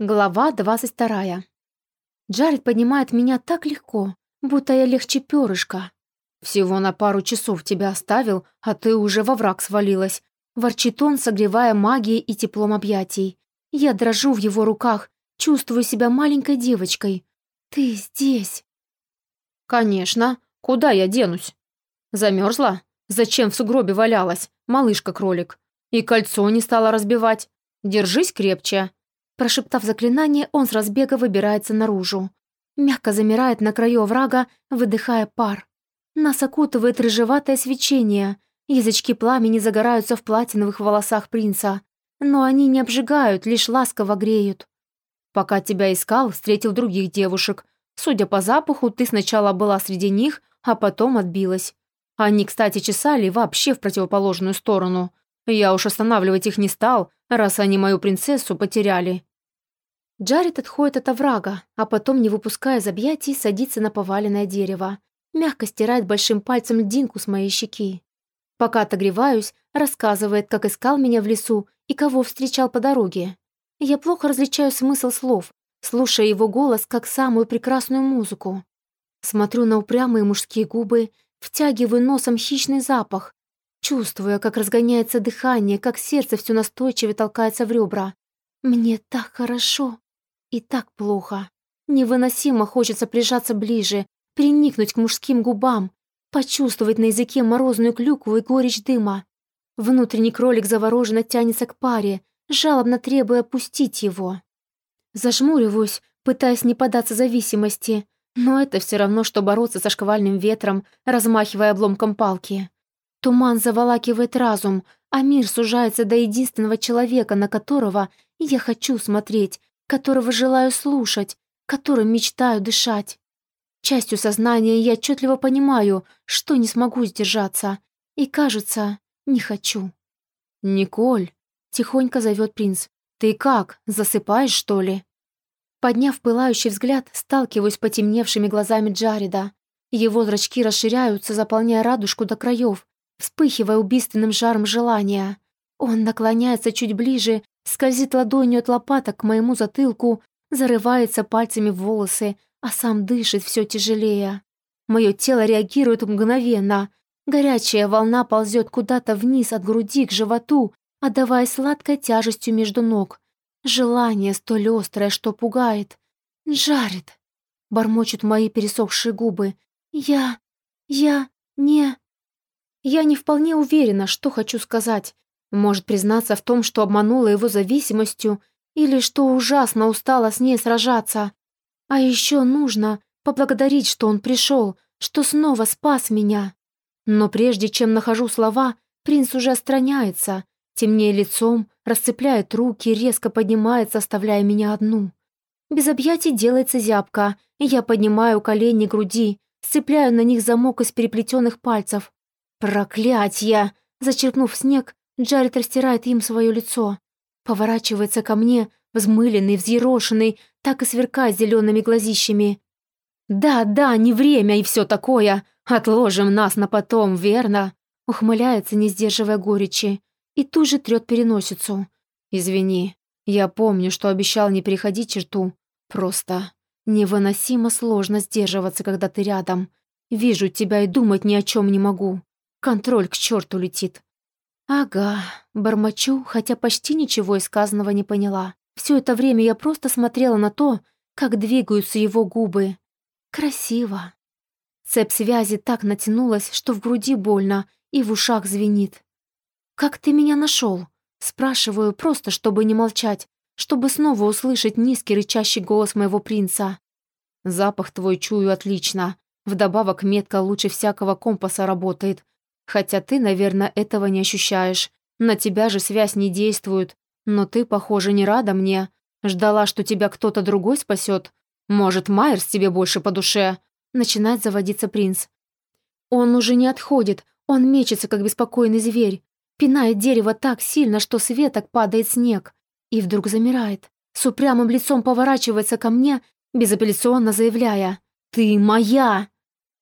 Глава 22. Джаред поднимает меня так легко, будто я легче перышка. «Всего на пару часов тебя оставил, а ты уже во враг свалилась», ворчит он, согревая магией и теплом объятий. Я дрожу в его руках, чувствую себя маленькой девочкой. «Ты здесь?» «Конечно. Куда я денусь?» «Замерзла? Зачем в сугробе валялась, малышка-кролик? И кольцо не стала разбивать. Держись крепче». Прошептав заклинание, он с разбега выбирается наружу. Мягко замирает на краю оврага, выдыхая пар. Нас окутывает рыжеватое свечение. Язычки пламени загораются в платиновых волосах принца. Но они не обжигают, лишь ласково греют. Пока тебя искал, встретил других девушек. Судя по запаху, ты сначала была среди них, а потом отбилась. Они, кстати, чесали вообще в противоположную сторону. Я уж останавливать их не стал, раз они мою принцессу потеряли. Джаред отходит от оврага, а потом, не выпуская из объятий, садится на поваленное дерево. Мягко стирает большим пальцем льдинку с моей щеки. Пока отогреваюсь, рассказывает, как искал меня в лесу и кого встречал по дороге. Я плохо различаю смысл слов, слушая его голос как самую прекрасную музыку. Смотрю на упрямые мужские губы, втягиваю носом хищный запах, чувствуя, как разгоняется дыхание, как сердце все настойчивее толкается в ребра. Мне так хорошо. И так плохо. Невыносимо хочется прижаться ближе, приникнуть к мужским губам, почувствовать на языке морозную клюкву и горечь дыма. Внутренний кролик завороженно тянется к паре, жалобно требуя опустить его. Зажмуриваюсь, пытаясь не податься зависимости, но это все равно, что бороться со шквальным ветром, размахивая обломком палки. Туман заволакивает разум, а мир сужается до единственного человека, на которого я хочу смотреть, которого желаю слушать, которым мечтаю дышать. Частью сознания я отчетливо понимаю, что не смогу сдержаться, и, кажется, не хочу. «Николь», — тихонько зовет принц, — «ты как, засыпаешь, что ли?» Подняв пылающий взгляд, сталкиваюсь потемневшими глазами Джареда. Его зрачки расширяются, заполняя радужку до краев, вспыхивая убийственным жаром желания. Он наклоняется чуть ближе, скользит ладонью от лопаток к моему затылку, зарывается пальцами в волосы, а сам дышит все тяжелее. Мое тело реагирует мгновенно. Горячая волна ползет куда-то вниз от груди к животу, отдавая сладкой тяжестью между ног. Желание столь острое, что пугает. Жарит. Бормочут мои пересохшие губы. Я... я... не... Я не вполне уверена, что хочу сказать. Может признаться в том, что обманула его зависимостью, или что ужасно устала с ней сражаться. А еще нужно поблагодарить, что он пришел, что снова спас меня. Но прежде чем нахожу слова, принц уже отстраняется, темнее лицом, расцепляет руки, резко поднимается, оставляя меня одну. Без объятий делается зябко, и я поднимаю колени груди, сцепляю на них замок из переплетенных пальцев. «Проклятье!» Зачерпнув снег, Джаред растирает им свое лицо. Поворачивается ко мне, взмыленный, взъерошенный, так и сверкая зелеными глазищами. «Да, да, не время и все такое. Отложим нас на потом, верно?» Ухмыляется, не сдерживая горечи, и тут же трет переносицу. «Извини, я помню, что обещал не переходить черту. Просто невыносимо сложно сдерживаться, когда ты рядом. Вижу тебя и думать ни о чем не могу. Контроль к черту летит. «Ага», — бормочу, хотя почти ничего из сказанного не поняла. Все это время я просто смотрела на то, как двигаются его губы. Красиво. Цепь связи так натянулась, что в груди больно и в ушах звенит. «Как ты меня нашел? Спрашиваю, просто чтобы не молчать, чтобы снова услышать низкий рычащий голос моего принца. «Запах твой чую отлично. Вдобавок метка лучше всякого компаса работает, Хотя ты, наверное, этого не ощущаешь. На тебя же связь не действует. Но ты, похоже, не рада мне. Ждала, что тебя кто-то другой спасет. Может, Майерс тебе больше по душе?» Начинает заводиться принц. Он уже не отходит. Он мечется, как беспокойный зверь. Пинает дерево так сильно, что с веток падает снег. И вдруг замирает. С упрямым лицом поворачивается ко мне, безапелляционно заявляя «Ты моя!»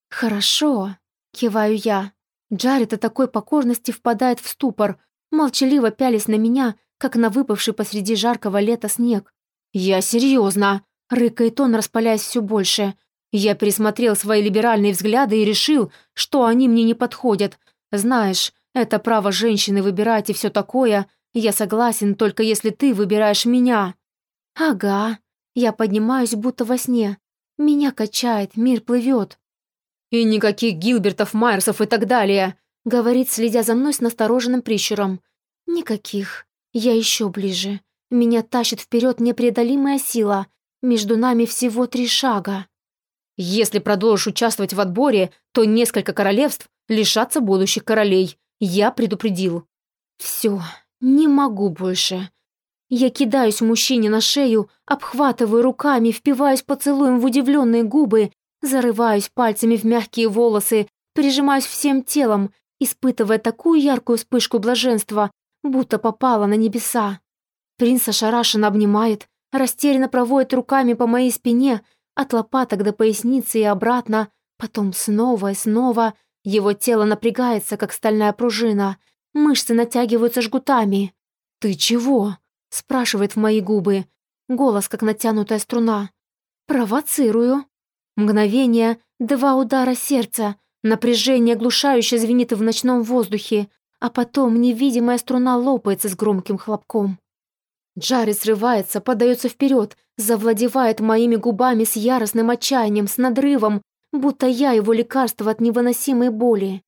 «Хорошо», — киваю я. Джаред от такой покорности впадает в ступор, молчаливо пялись на меня, как на выпавший посреди жаркого лета снег. «Я серьезно!» — рыкает он, распаляясь все больше. Я пересмотрел свои либеральные взгляды и решил, что они мне не подходят. Знаешь, это право женщины выбирать и все такое. Я согласен, только если ты выбираешь меня. Ага. Я поднимаюсь, будто во сне. Меня качает, мир плывет. И никаких Гилбертов, Майерсов и так далее, говорит, следя за мной с настороженным прищуром. Никаких. Я еще ближе. Меня тащит вперед непреодолимая сила. Между нами всего три шага. Если продолжишь участвовать в отборе, то несколько королевств лишатся будущих королей. Я предупредил. Все, не могу больше. Я кидаюсь мужчине на шею, обхватываю руками, впиваюсь поцелуем в удивленные губы, зарываюсь пальцами в мягкие волосы, прижимаюсь всем телом, испытывая такую яркую вспышку блаженства, будто попала на небеса. Принц ошарашенно обнимает, растерянно проводит руками по моей спине, от лопаток до поясницы и обратно, потом снова и снова. Его тело напрягается, как стальная пружина. Мышцы натягиваются жгутами. «Ты чего?» — спрашивает в мои губы. Голос, как натянутая струна. «Провоцирую». Мгновение, два удара сердца, напряжение оглушающе звенит в ночном воздухе, а потом невидимая струна лопается с громким хлопком. Джарри срывается, подается вперед, завладевает моими губами с яростным отчаянием, с надрывом, будто я его лекарство от невыносимой боли.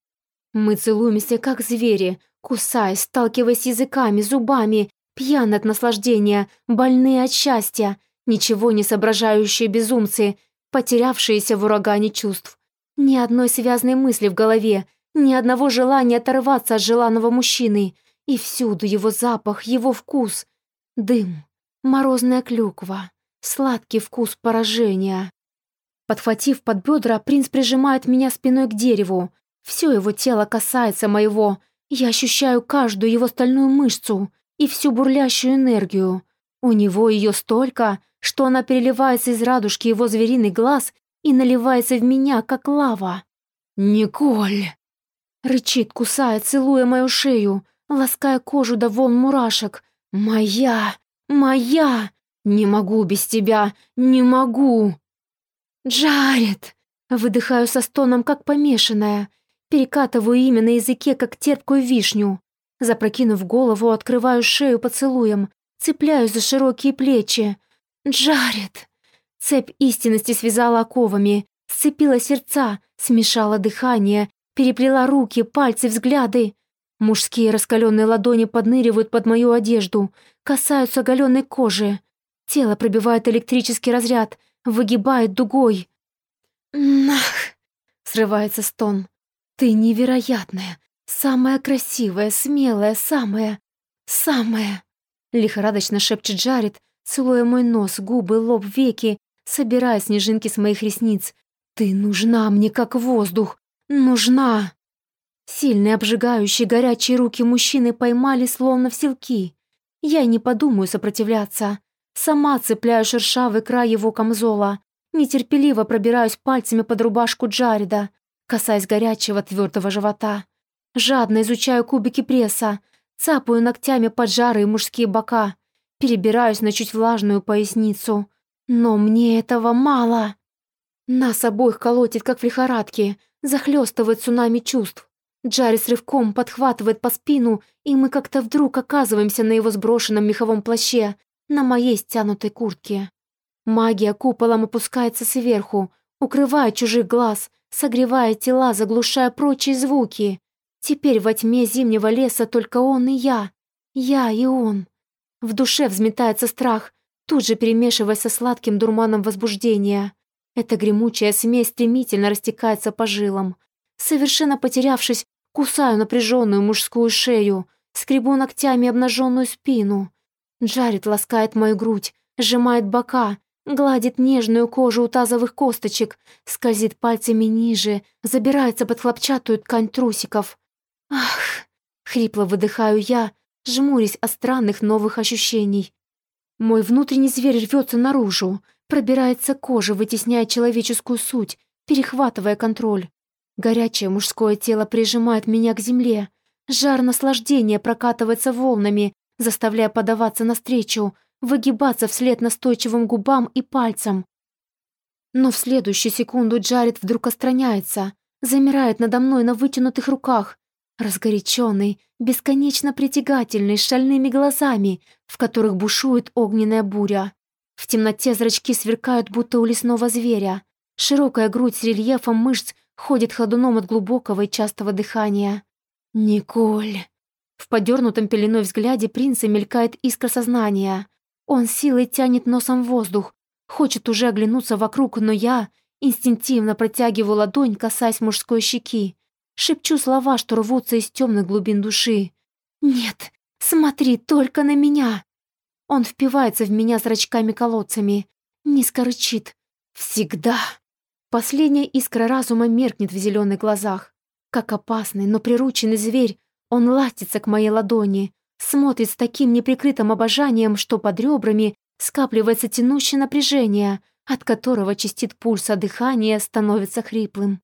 Мы целуемся, как звери, кусаясь, сталкиваясь языками, зубами, пьяны от наслаждения, больные от счастья, ничего не соображающие безумцы, потерявшиеся в урагане чувств. Ни одной связной мысли в голове, ни одного желания оторваться от желанного мужчины, и всюду его запах, его вкус — Дым, морозная клюква, сладкий вкус поражения. Подхватив под бедра, принц прижимает меня спиной к дереву. Все его тело касается моего. Я ощущаю каждую его стальную мышцу и всю бурлящую энергию. У него ее столько, что она переливается из радужки его звериный глаз и наливается в меня, как лава. «Николь!» Рычит, кусая, целуя мою шею, лаская кожу до волн мурашек, «Моя! Моя! Не могу без тебя! Не могу!» «Джаред!» Выдыхаю со стоном, как помешанная. Перекатываю имя на языке, как терпкую вишню. Запрокинув голову, открываю шею поцелуем, цепляюсь за широкие плечи. «Джаред!» Цепь истинности связала оковами, сцепила сердца, смешала дыхание, переплела руки, пальцы, взгляды. Мужские раскаленные ладони подныривают под мою одежду, касаются оголенной кожи. Тело пробивает электрический разряд, выгибает дугой. «Нах!» — срывается стон. «Ты невероятная, самая красивая, смелая, самая, самая!» Лихорадочно шепчет Джаред, целуя мой нос, губы, лоб, веки, собирая снежинки с моих ресниц. «Ты нужна мне, как воздух! Нужна!» Сильные, обжигающие, горячие руки мужчины поймали словно в селки. Я не подумаю сопротивляться. Сама цепляю шершавый край его камзола. Нетерпеливо пробираюсь пальцами под рубашку Джареда, касаясь горячего твердого живота. Жадно изучаю кубики пресса, цапаю ногтями поджарые мужские бока, перебираюсь на чуть влажную поясницу. Но мне этого мало. Нас обоих колотит, как в лихорадке, захлестывает цунами чувств. Джарис рывком подхватывает по спину, и мы как-то вдруг оказываемся на его сброшенном меховом плаще, на моей стянутой куртке. Магия куполом опускается сверху, укрывая чужих глаз, согревая тела, заглушая прочие звуки. Теперь во тьме зимнего леса только он и я. Я и он. В душе взметается страх, тут же перемешиваясь со сладким дурманом возбуждения. Эта гремучая смесь стремительно растекается по жилам. Совершенно потерявшись, кусаю напряженную мужскую шею, скребу ногтями обнаженную спину. Джаред ласкает мою грудь, сжимает бока, гладит нежную кожу у тазовых косточек, скользит пальцами ниже, забирается под хлопчатую ткань трусиков. «Ах!» — хрипло выдыхаю я, жмурясь от странных новых ощущений. Мой внутренний зверь рвется наружу, пробирается кожа, вытесняя человеческую суть, перехватывая контроль. Горячее мужское тело прижимает меня к земле. Жар наслаждения прокатывается волнами, заставляя подаваться навстречу, выгибаться вслед настойчивым губам и пальцам. Но в следующую секунду Джаред вдруг отстраняется, замирает надо мной на вытянутых руках, разгоряченный, бесконечно притягательный, с шальными глазами, в которых бушует огненная буря. В темноте зрачки сверкают, будто у лесного зверя. Широкая грудь с рельефом мышц ходит ходуном от глубокого и частого дыхания. «Николь!» В подернутом пеленой взгляде принца мелькает искра сознания. Он силой тянет носом воздух, хочет уже оглянуться вокруг, но я инстинктивно протягиваю ладонь, касаясь мужской щеки. Шепчу слова, что рвутся из темных глубин души. «Нет, смотри только на меня!» Он впивается в меня зрачками-колодцами, низко рычит. «Всегда!» Последняя искра разума меркнет в зеленых глазах. Как опасный, но прирученный зверь, он ластится к моей ладони, смотрит с таким неприкрытым обожанием, что под ребрами скапливается тянущее напряжение, от которого частит пульс, а дыхание становится хриплым.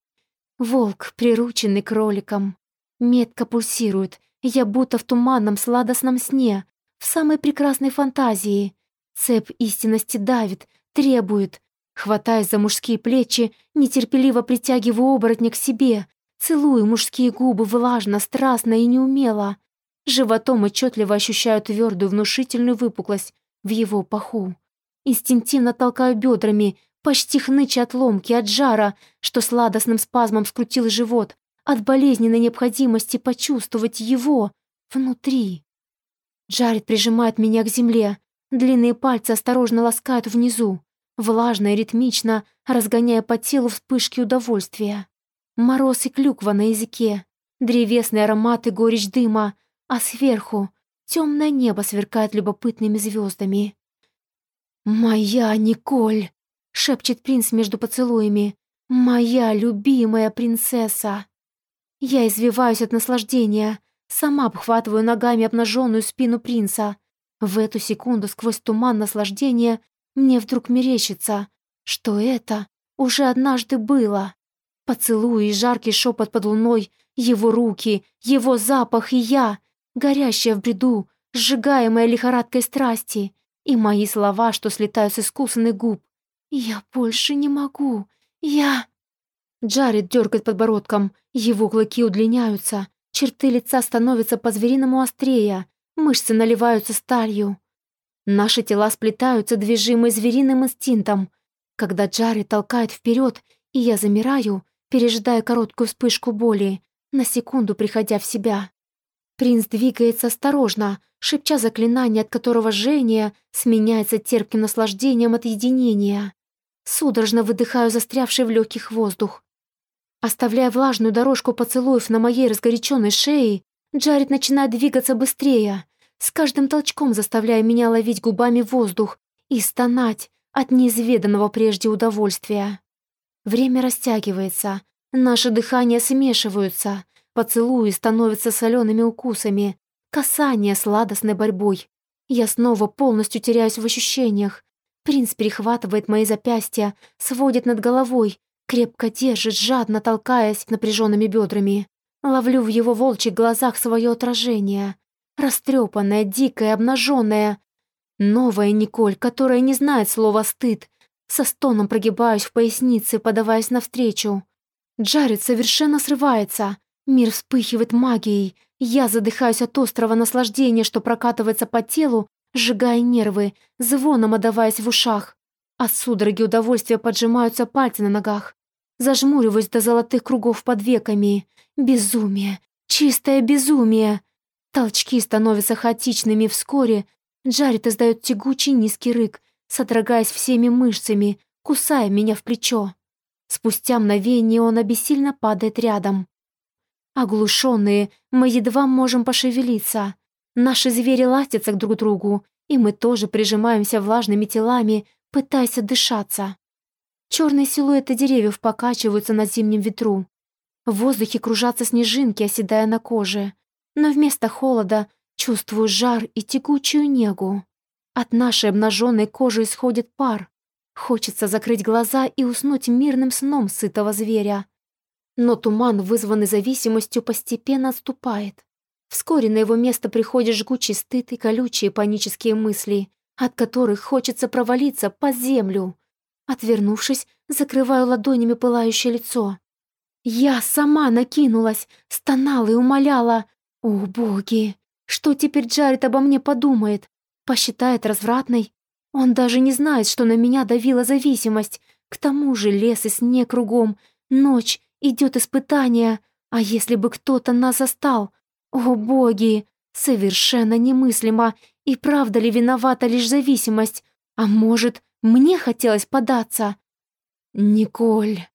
Волк, прирученный кроликом. Метко пульсирует, я будто в туманном сладостном сне, в самой прекрасной фантазии. Цепь истинности давит, требует. Хватаясь за мужские плечи, нетерпеливо притягиваю оборотня к себе, целую мужские губы влажно, страстно и неумело. Животом отчетливо ощущаю твердую внушительную выпуклость в его паху. Инстинктивно толкаю бедрами, почти хныча от ломки, от жара, что сладостным спазмом скрутил живот, от болезненной необходимости почувствовать его внутри. Джаред прижимает меня к земле, длинные пальцы осторожно ласкают внизу, влажно и ритмично, разгоняя по телу вспышки удовольствия. Мороз и клюква на языке, древесный аромат и горечь дыма, а сверху темное небо сверкает любопытными звездами. «Моя Николь!» — шепчет принц между поцелуями. «Моя любимая принцесса!» Я извиваюсь от наслаждения, сама обхватываю ногами обнаженную спину принца. В эту секунду сквозь туман наслаждения мне вдруг мерещится, что это уже однажды было. Поцелуй и жаркий шепот под луной, его руки, его запах и я, горящая в бреду, сжигаемая лихорадкой страсти, и мои слова, что слетают с искусанных губ. «Я больше не могу. Я...» Джаред дергает подбородком, его клыки удлиняются, черты лица становятся по-звериному острее, мышцы наливаются сталью. Наши тела сплетаются, движимые звериным инстинктом. Когда Джаред толкает вперед, и я замираю, пережидая короткую вспышку боли, на секунду приходя в себя. Принц двигается осторожно, шепча заклинание, от которого жжение сменяется терпким наслаждением от единения. Судорожно выдыхаю застрявший в легких воздух. Оставляя влажную дорожку поцелуев на моей разгоряченной шее, Джаред начинает двигаться быстрее, с каждым толчком заставляя меня ловить губами воздух и стонать от неизведанного прежде удовольствия. Время растягивается, наши дыхания смешиваются, Поцелуи становятся солеными укусами, касание сладостной борьбой. Я снова полностью теряюсь в ощущениях. Принц перехватывает мои запястья, сводит над головой, крепко держит, жадно толкаясь напряженными бедрами. Ловлю в его волчьих глазах свое отражение. Растрепанная, дикая, обнаженная. Новая Николь, которая не знает слова «стыд». Со стоном прогибаюсь в пояснице, подаваясь навстречу. Джаред совершенно срывается. Мир вспыхивает магией. Я задыхаюсь от острого наслаждения, что прокатывается по телу, сжигая нервы, звоном отдаваясь в ушах. От судороги удовольствия поджимаются пальцы на ногах. Зажмуриваюсь до золотых кругов под веками. Безумие. Чистое безумие. Толчки становятся хаотичными вскоре. Джаред издает тягучий низкий рык, содрогаясь всеми мышцами, кусая меня в плечо. Спустя мгновение он обессильно падает рядом. Оглушенные, мы едва можем пошевелиться. Наши звери ластятся друг к другу, и мы тоже прижимаемся влажными телами, пытаясь отдышаться. Черные силуэты деревьев покачиваются на зимнем ветру. В воздухе кружатся снежинки, оседая на коже. Но вместо холода чувствую жар и текучую негу. От нашей обнаженной кожи исходит пар. Хочется закрыть глаза и уснуть мирным сном сытого зверя. Но туман, вызванный зависимостью, постепенно отступает. Вскоре на его место приходит жгучий стыд и колючие панические мысли, от которых хочется провалиться под землю. Отвернувшись, закрываю ладонями пылающее лицо. Я сама накинулась, стонала и умоляла. О, боги! Что теперь Джаред обо мне подумает? Посчитает развратной? Он даже не знает, что на меня давила зависимость. К тому же лес и снег кругом. Ночь, идет испытание. А если бы кто-то нас застал? О, боги! Совершенно немыслимо. И правда ли виновата лишь зависимость? А может, мне хотелось податься? Николь.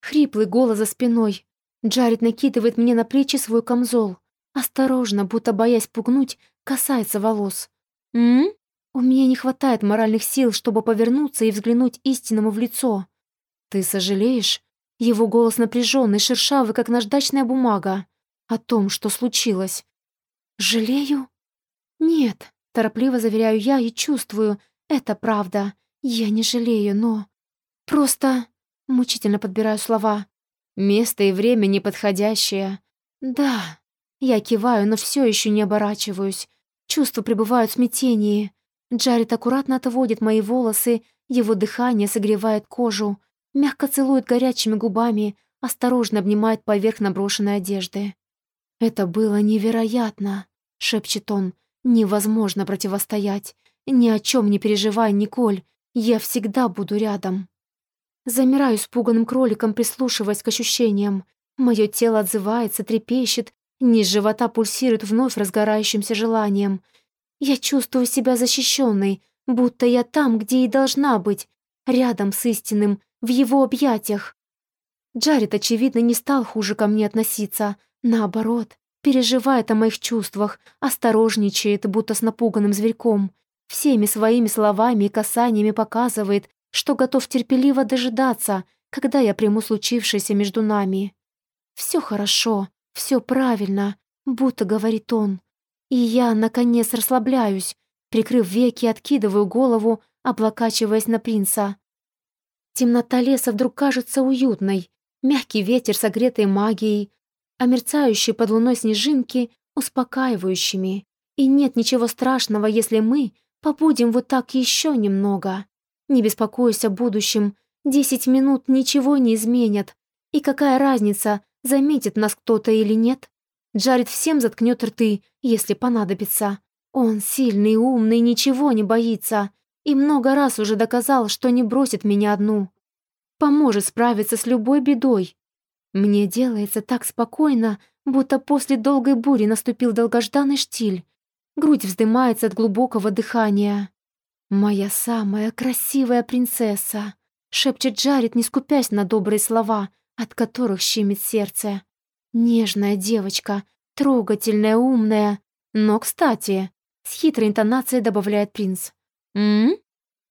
Хриплый голос за спиной. Джаред накидывает мне на плечи свой камзол. Осторожно, будто боясь пугнуть, касается волос. «М? У меня не хватает моральных сил, чтобы повернуться и взглянуть истинному в лицо. Ты сожалеешь?» Его голос напряженный, шершавый, как наждачная бумага. О том, что случилось. «Жалею?» «Нет», — торопливо заверяю я и чувствую, это правда. Я не жалею, но... Просто... Мучительно подбираю слова. Место и время неподходящее. Да. Я киваю, но все еще не оборачиваюсь. Чувства пребывают в смятении. Джаред аккуратно отводит мои волосы, его дыхание согревает кожу, мягко целует горячими губами, осторожно обнимает поверх наброшенной одежды. «Это было невероятно», — шепчет он. «Невозможно противостоять. Ни о чем не переживай, Николь. Я всегда буду рядом». Замираю испуганным кроликом, прислушиваясь к ощущениям. Мое тело отзывается, трепещет, низ живота пульсирует вновь разгорающимся желанием. Я чувствую себя защищенной, будто я там, где и должна быть, рядом с истинным, в его объятиях. Джаред, очевидно, не стал хуже ко мне относиться. Наоборот, переживает о моих чувствах, осторожничает, будто с напуганным зверьком. Всеми своими словами и касаниями показывает, что готов терпеливо дожидаться, когда я приму случившееся между нами. Все хорошо, все правильно, будто говорит он. И я, наконец, расслабляюсь, прикрыв веки, откидываю голову, облокачиваясь на принца. Темнота леса вдруг кажется уютной, мягкий ветер, согретый магией, а мерцающие под луной снежинки — успокаивающими. И нет ничего страшного, если мы побудем вот так еще немного. Не беспокойся о будущем. Десять минут ничего не изменят. И какая разница, заметит нас кто-то или нет? Джаред всем заткнет рты, если понадобится. Он сильный, умный, ничего не боится. И много раз уже доказал, что не бросит меня одну. Поможет справиться с любой бедой. Мне делается так спокойно, будто после долгой бури наступил долгожданный штиль. Грудь вздымается от глубокого дыхания. «Моя самая красивая принцесса!» — шепчет Джаред, не скупясь на добрые слова, от которых щемит сердце. «Нежная девочка, трогательная, умная. Но, кстати...» — с хитрой интонацией добавляет принц. «М?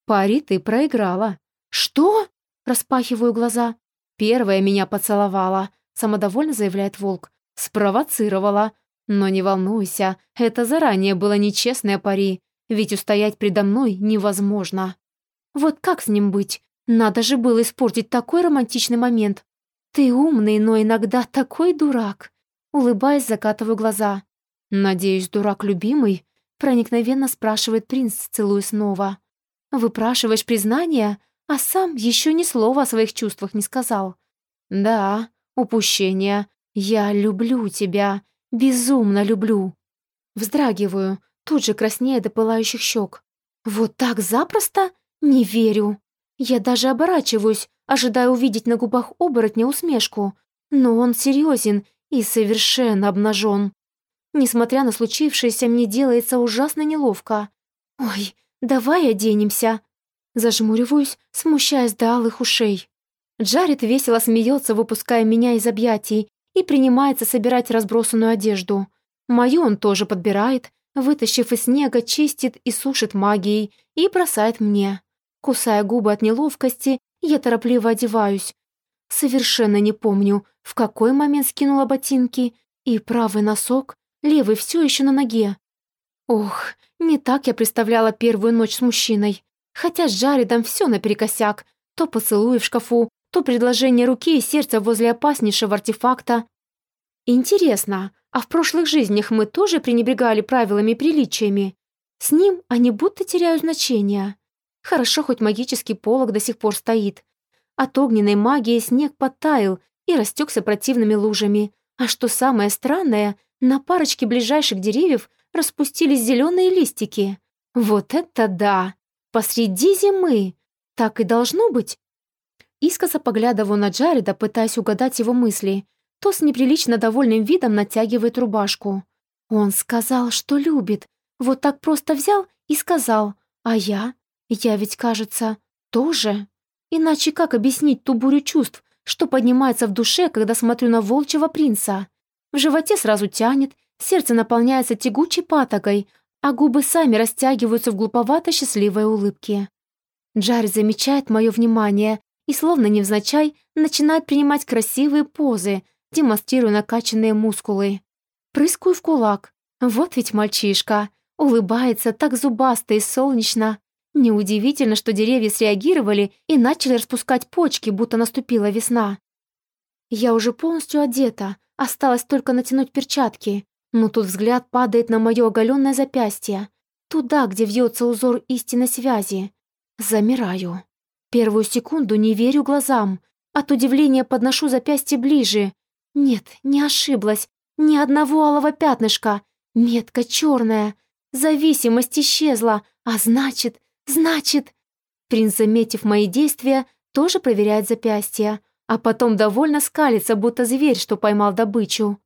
Пари ты проиграла». «Что?» — распахиваю глаза. «Первая меня поцеловала», — самодовольно заявляет волк. «Спровоцировала. Но не волнуйся, это заранее было нечестное пари ведь устоять предо мной невозможно. Вот как с ним быть? Надо же было испортить такой романтичный момент. Ты умный, но иногда такой дурак. Улыбаясь, закатываю глаза. «Надеюсь, дурак любимый?» Проникновенно спрашивает принц, целуя снова. «Выпрашиваешь признания, а сам еще ни слова о своих чувствах не сказал». «Да, упущение. Я люблю тебя. Безумно люблю». Вздрагиваю, тут же краснея до пылающих щек. «Вот так запросто? Не верю!» Я даже оборачиваюсь, ожидая увидеть на губах оборотня усмешку. Но он серьезен и совершенно обнажен. Несмотря на случившееся, мне делается ужасно неловко. «Ой, давай оденемся!» Зажмуриваюсь, смущаясь до алых ушей. Джаред весело смеется, выпуская меня из объятий, и принимается собирать разбросанную одежду. Мою он тоже подбирает, Вытащив из снега, чистит и сушит магией и бросает мне. Кусая губы от неловкости, я торопливо одеваюсь. Совершенно не помню, в какой момент скинула ботинки, и правый носок, левый все еще на ноге. Ох, не так я представляла первую ночь с мужчиной. Хотя с Джаредом все наперекосяк. То поцелуи в шкафу, то предложение руки и сердца возле опаснейшего артефакта. Интересно, а в прошлых жизнях мы тоже пренебрегали правилами и приличиями? С ним они будто теряют значение. Хорошо, хоть магический полог до сих пор стоит. От огненной магии снег подтаял и растекся противными лужами. А что самое странное, на парочке ближайших деревьев распустились зеленые листики. Вот это да! Посреди зимы! Так и должно быть. Искоса поглядываю на Джареда, пытаясь угадать его мысли. То с неприлично довольным видом натягивает рубашку. Он сказал, что любит. Вот так просто взял и сказал. А я? Я ведь, кажется, тоже. Иначе как объяснить ту бурю чувств, что поднимается в душе, когда смотрю на волчьего принца? В животе сразу тянет, сердце наполняется тягучей патокой, а губы сами растягиваются в глуповато счастливой улыбке. Джарри замечает мое внимание и, словно невзначай, начинает принимать красивые позы, демонстрируя накачанные мускулы. Прыскаю в кулак. Вот ведь мальчишка. Улыбается так зубасто и солнечно. Неудивительно, что деревья среагировали и начали распускать почки, будто наступила весна. Я уже полностью одета, осталось только натянуть перчатки, но тут взгляд падает на мое оголенное запястье, туда, где вьется узор истинной связи. Замираю. Первую секунду не верю глазам. От удивления подношу запястье ближе. Нет, не ошиблась. Ни одного алого пятнышка. Метка черная. Зависимость исчезла. А значит, значит... Принц, заметив мои действия, тоже проверяет запястье, а потом довольно скалится, будто зверь, что поймал добычу.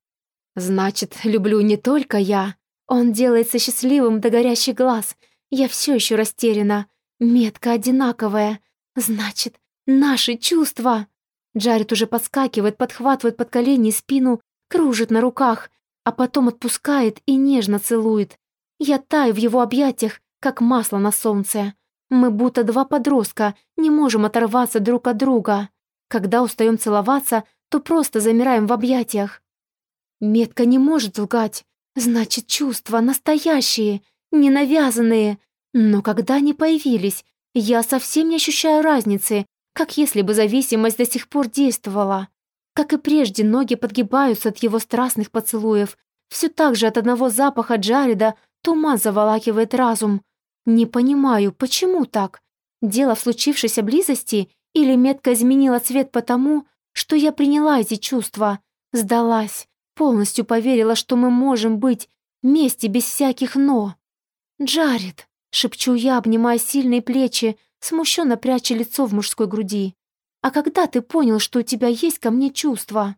Значит, люблю не только я. Он делается счастливым до горящих глаз. Я все еще растеряна. Метка одинаковая. Значит, наши чувства. Джаред уже подскакивает, подхватывает под колени спину, кружит на руках, а потом отпускает и нежно целует. Я таю в его объятиях, как масло на солнце. Мы будто два подростка, не можем оторваться друг от друга. Когда устаем целоваться, то просто замираем в объятиях. Метка не может лгать. Значит, чувства настоящие, не навязанные. Но когда они появились, я совсем не ощущаю разницы, как если бы зависимость до сих пор действовала. Как и прежде, ноги подгибаются от его страстных поцелуев. Все так же от одного запаха Джареда туман заволакивает разум. Не понимаю, почему так? Дело в случившейся близости или метка изменила цвет потому, что я приняла эти чувства, сдалась, полностью поверила, что мы можем быть вместе без всяких «но». «Джаред», — шепчу я, обнимая сильные плечи, смущенно пряча лицо в мужской груди. А когда ты понял, что у тебя есть ко мне чувства?»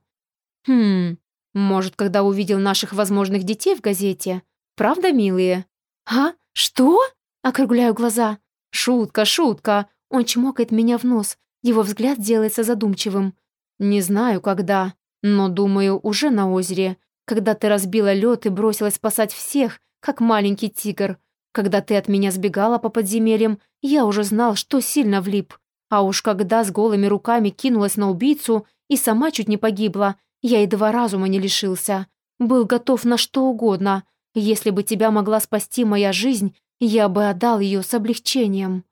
«Хм, может, когда увидел наших возможных детей в газете? Правда, милые?» «А? Что?» — округляю глаза. «Шутка, шутка!» Он чмокает меня в нос. Его взгляд делается задумчивым. «Не знаю, когда, но, думаю, уже на озере. Когда ты разбила лед и бросилась спасать всех, как маленький тигр. Когда ты от меня сбегала по подземельям, я уже знал, что сильно влип. А уж когда с голыми руками кинулась на убийцу и сама чуть не погибла, я едва разума не лишился. Был готов на что угодно. Если бы тебя могла спасти моя жизнь, я бы отдал ее с облегчением.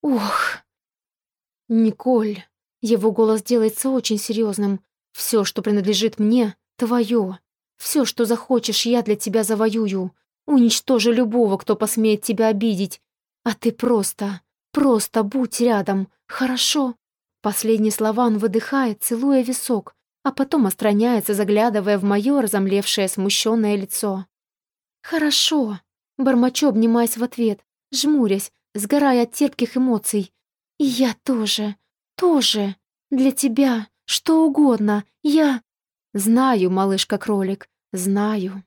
Ух. Николь. Его голос делается очень серьезным. Все, что принадлежит мне, твое. Все, что захочешь, я для тебя завоюю. Уничтожу любого, кто посмеет тебя обидеть. А ты просто, просто будь рядом, Хорошо. Последние слова он выдыхает, целуя висок, а потом отстраняется, заглядывая в мое разомлевшее, смущенное лицо. «Хорошо», — бормочу, обнимаясь в ответ, жмурясь, сгорая от терпких эмоций. «И я тоже, тоже. Для тебя, что угодно. Я...» «Знаю, малышка-кролик, знаю».